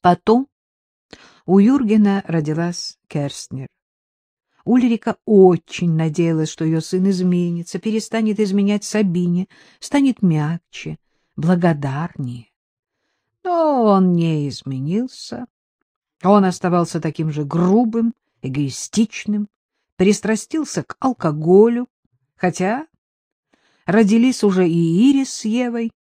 Потом у Юргена родилась Керстнер. Ульрика очень надеялась, что ее сын изменится, перестанет изменять Сабине, станет мягче, благодарнее. Но он не изменился. Он оставался таким же грубым, эгоистичным, пристрастился к алкоголю, хотя родились уже и Ирис с Евой.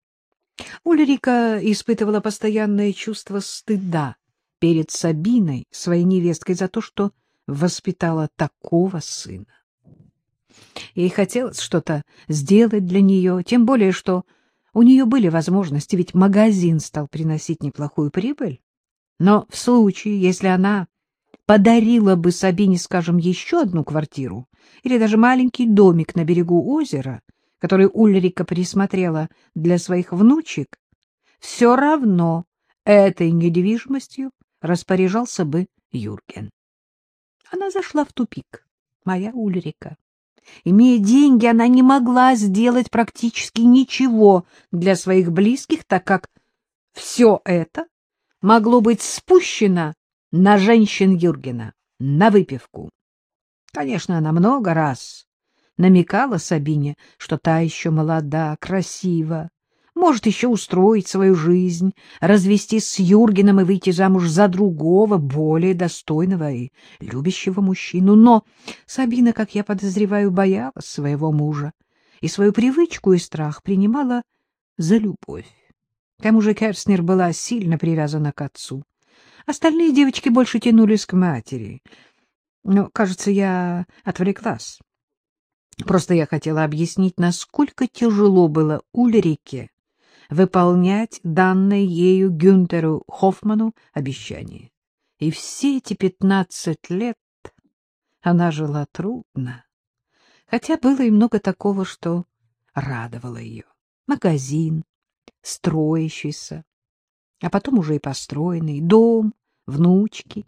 Ульрика испытывала постоянное чувство стыда перед Сабиной, своей невесткой, за то, что воспитала такого сына. Ей хотелось что-то сделать для нее, тем более, что у нее были возможности, ведь магазин стал приносить неплохую прибыль. Но в случае, если она подарила бы Сабине, скажем, еще одну квартиру или даже маленький домик на берегу озера, который Ульрика присмотрела для своих внучек, все равно этой недвижимостью распоряжался бы Юрген. Она зашла в тупик, моя Ульрика. Имея деньги, она не могла сделать практически ничего для своих близких, так как все это могло быть спущено на женщин Юргена, на выпивку. Конечно, она много раз намекала Сабине, что та еще молода, красива, может еще устроить свою жизнь, развестись с Юргеном и выйти замуж за другого, более достойного и любящего мужчину. Но Сабина, как я подозреваю, боялась своего мужа и свою привычку и страх принимала за любовь. К тому же Керстнер была сильно привязана к отцу. Остальные девочки больше тянулись к матери. Но, кажется, я отвлеклась. Просто я хотела объяснить, насколько тяжело было Ульрике выполнять данное ею Гюнтеру Хоффману обещание. И все эти пятнадцать лет она жила трудно, хотя было и много такого, что радовало ее. Магазин, строящийся, а потом уже и построенный, дом, внучки.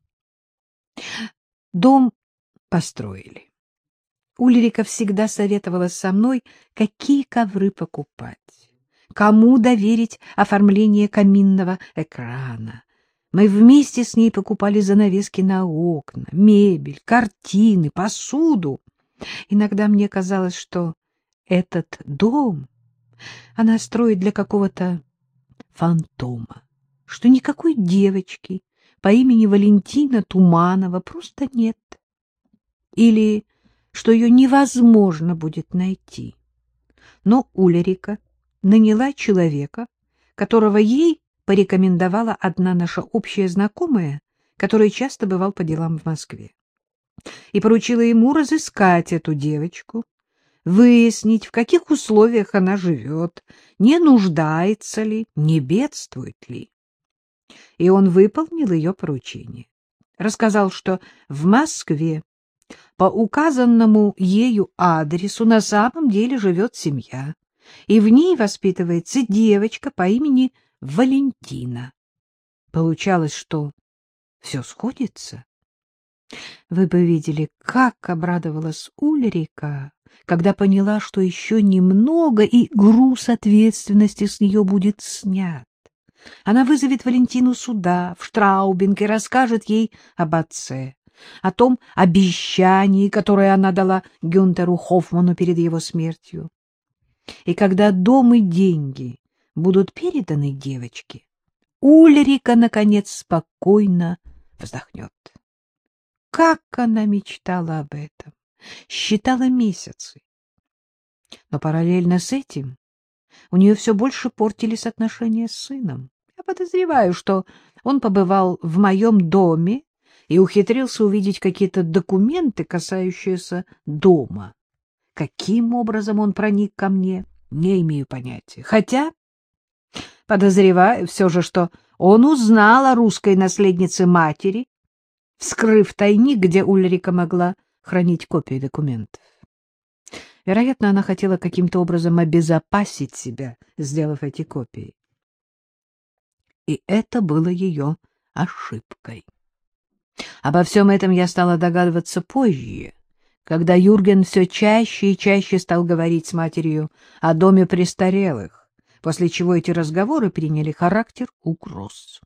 Дом построили. Ульрика всегда советовала со мной, какие ковры покупать кому доверить оформление каминного экрана. Мы вместе с ней покупали занавески на окна, мебель, картины, посуду. Иногда мне казалось, что этот дом она строит для какого-то фантома, что никакой девочки по имени Валентина Туманова просто нет. Или что ее невозможно будет найти. Но Улерика наняла человека, которого ей порекомендовала одна наша общая знакомая, которая часто бывал по делам в Москве, и поручила ему разыскать эту девочку, выяснить, в каких условиях она живет, не нуждается ли, не бедствует ли. И он выполнил ее поручение. Рассказал, что в Москве по указанному ею адресу на самом деле живет семья, и в ней воспитывается девочка по имени Валентина. Получалось, что все сходится. Вы бы видели, как обрадовалась Ульрика, когда поняла, что еще немного, и груз ответственности с нее будет снят. Она вызовет Валентину сюда, в Штраубинг, и расскажет ей об отце, о том обещании, которое она дала Гюнтеру Хоффману перед его смертью. И когда дом и деньги будут переданы девочке, Ульрика, наконец, спокойно вздохнет. Как она мечтала об этом, считала месяцы. Но параллельно с этим у нее все больше портились отношения с сыном. Я подозреваю, что он побывал в моем доме и ухитрился увидеть какие-то документы, касающиеся дома. Каким образом он проник ко мне, не имею понятия. Хотя подозреваю все же, что он узнал о русской наследнице матери, вскрыв тайник, где Ульрика могла хранить копии документов. Вероятно, она хотела каким-то образом обезопасить себя, сделав эти копии. И это было ее ошибкой. Обо всем этом я стала догадываться позже, когда Юрген все чаще и чаще стал говорить с матерью о доме престарелых, после чего эти разговоры приняли характер угроз.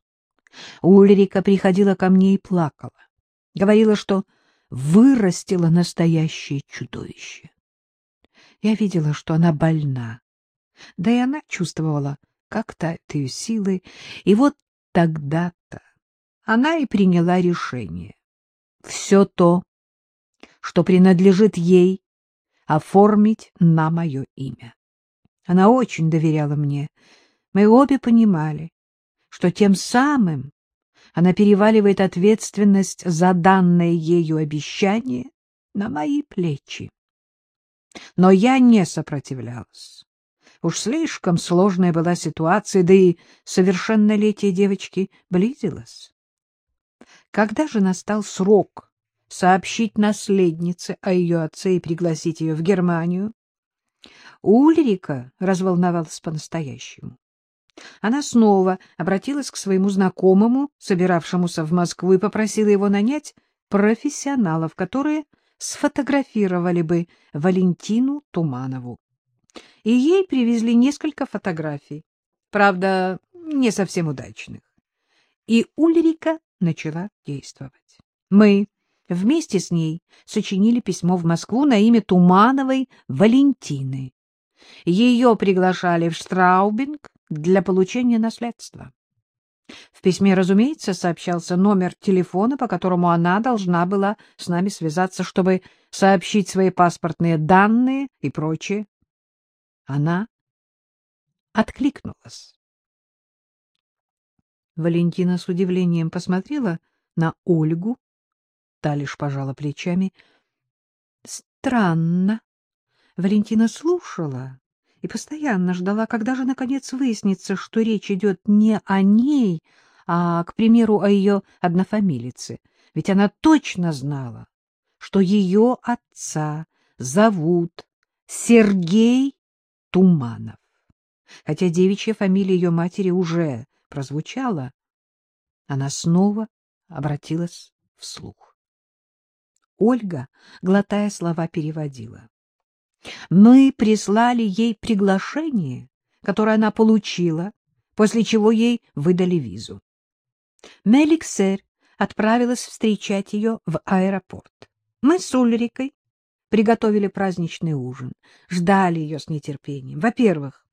Ульрика приходила ко мне и плакала. Говорила, что вырастила настоящее чудовище. Я видела, что она больна, да и она чувствовала, как тают ее силы, и вот тогда-то она и приняла решение. Все то, что принадлежит ей, оформить на мое имя. Она очень доверяла мне. Мы обе понимали, что тем самым она переваливает ответственность за данное ею обещание на мои плечи. Но я не сопротивлялась. Уж слишком сложная была ситуация, да и совершеннолетие девочки близилось. Когда же настал срок сообщить наследнице о ее отце и пригласить ее в Германию, Ульрика разволновалась по-настоящему. Она снова обратилась к своему знакомому, собиравшемуся в Москву, и попросила его нанять профессионалов, которые сфотографировали бы Валентину Туманову. И ей привезли несколько фотографий, правда, не совсем удачных. И Ульрика начала действовать. Мы вместе с ней сочинили письмо в Москву на имя Тумановой Валентины. Ее приглашали в Штраубинг для получения наследства. В письме, разумеется, сообщался номер телефона, по которому она должна была с нами связаться, чтобы сообщить свои паспортные данные и прочее. Она откликнулась. Валентина с удивлением посмотрела на Ольгу, та лишь пожала плечами. Странно. Валентина слушала и постоянно ждала, когда же, наконец, выяснится, что речь идет не о ней, а, к примеру, о ее однофамилице. Ведь она точно знала, что ее отца зовут Сергей Туманов. Хотя девичья фамилия ее матери уже прозвучала, она снова обратилась вслух. Ольга, глотая слова, переводила. Мы прислали ей приглашение, которое она получила, после чего ей выдали визу. Меликсер отправилась встречать ее в аэропорт. Мы с Ульрикой приготовили праздничный ужин, ждали ее с нетерпением. Во-первых,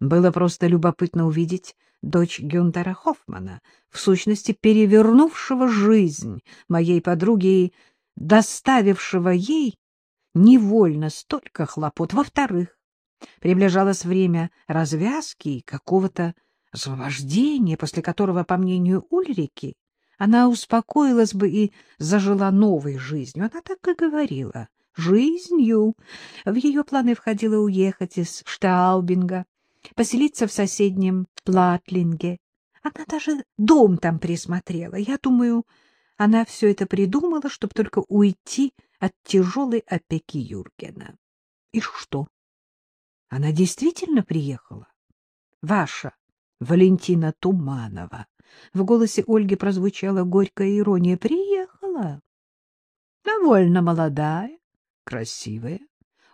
было просто любопытно увидеть дочь Гюнтера Хоффмана, в сущности перевернувшего жизнь моей подруги и доставившего ей невольно столько хлопот. Во-вторых, приближалось время развязки и какого-то освобождения, после которого, по мнению Ульрики, она успокоилась бы и зажила новой жизнью. Она так и говорила. Жизнью. В ее планы входило уехать из Штаубинга, поселиться в соседнем Платлинге. Она даже дом там присмотрела. Я думаю, она все это придумала, чтобы только уйти от тяжелой опеки Юргена. И что? Она действительно приехала? Ваша Валентина Туманова. В голосе Ольги прозвучала горькая ирония. Приехала. Довольно молодая, красивая,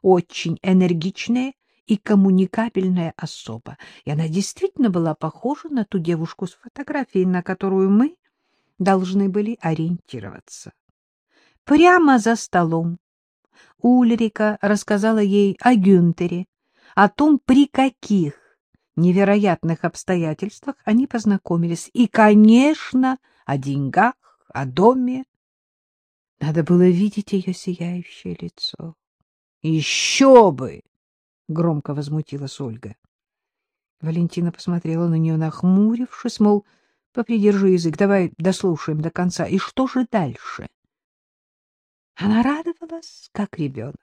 очень энергичная и коммуникабельная особа. И она действительно была похожа на ту девушку с фотографией, на которую мы должны были ориентироваться. Прямо за столом Ульрика рассказала ей о Гюнтере, о том, при каких невероятных обстоятельствах они познакомились, и, конечно, о деньгах, о доме. Надо было видеть ее сияющее лицо. — Еще бы! — громко возмутилась Ольга. Валентина посмотрела на нее, нахмурившись, мол, попридержи язык, давай дослушаем до конца. И что же дальше? Она радовалась, как ребенок.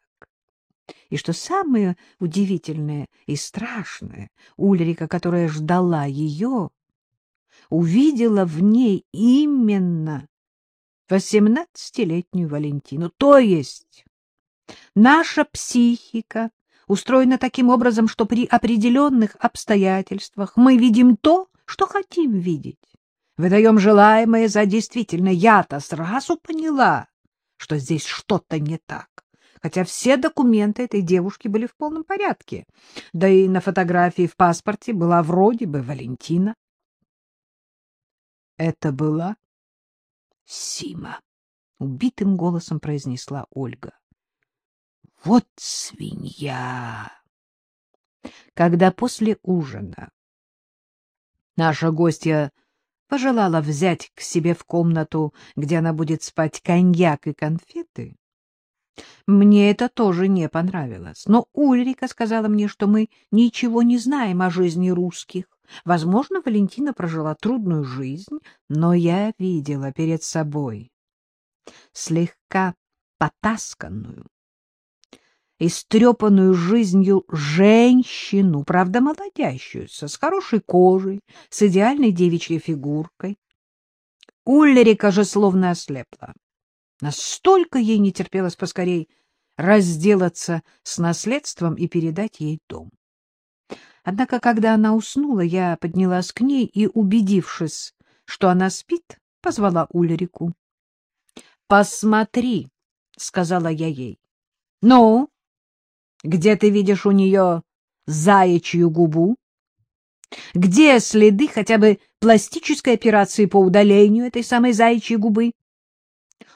И что самое удивительное и страшное, Ульрика, которая ждала ее, увидела в ней именно восемнадцатилетнюю Валентину. То есть наша психика устроена таким образом, что при определенных обстоятельствах мы видим то, что хотим видеть. Выдаем желаемое за действительно. Я-то сразу поняла что здесь что-то не так, хотя все документы этой девушки были в полном порядке, да и на фотографии в паспорте была вроде бы Валентина. Это была Сима, — убитым голосом произнесла Ольга. Вот свинья! Когда после ужина наша гостья пожелала взять к себе в комнату, где она будет спать, коньяк и конфеты, мне это тоже не понравилось. Но Ульрика сказала мне, что мы ничего не знаем о жизни русских. Возможно, Валентина прожила трудную жизнь, но я видела перед собой слегка потасканную, истрепанную жизнью женщину, правда, молодящуюся, с хорошей кожей, с идеальной девичьей фигуркой. Ульрика же словно ослепла. Настолько ей не терпелось поскорей разделаться с наследством и передать ей дом. Однако, когда она уснула, я поднялась к ней и, убедившись, что она спит, позвала Ульрику. — Посмотри, — сказала я ей. — Ну, где ты видишь у нее заячью губу? Где следы хотя бы пластической операции по удалению этой самой заячьей губы?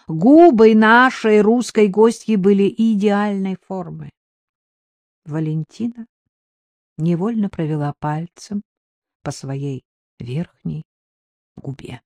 Губы нашей русской гостьи были идеальной формы. Валентина невольно провела пальцем по своей верхней губе.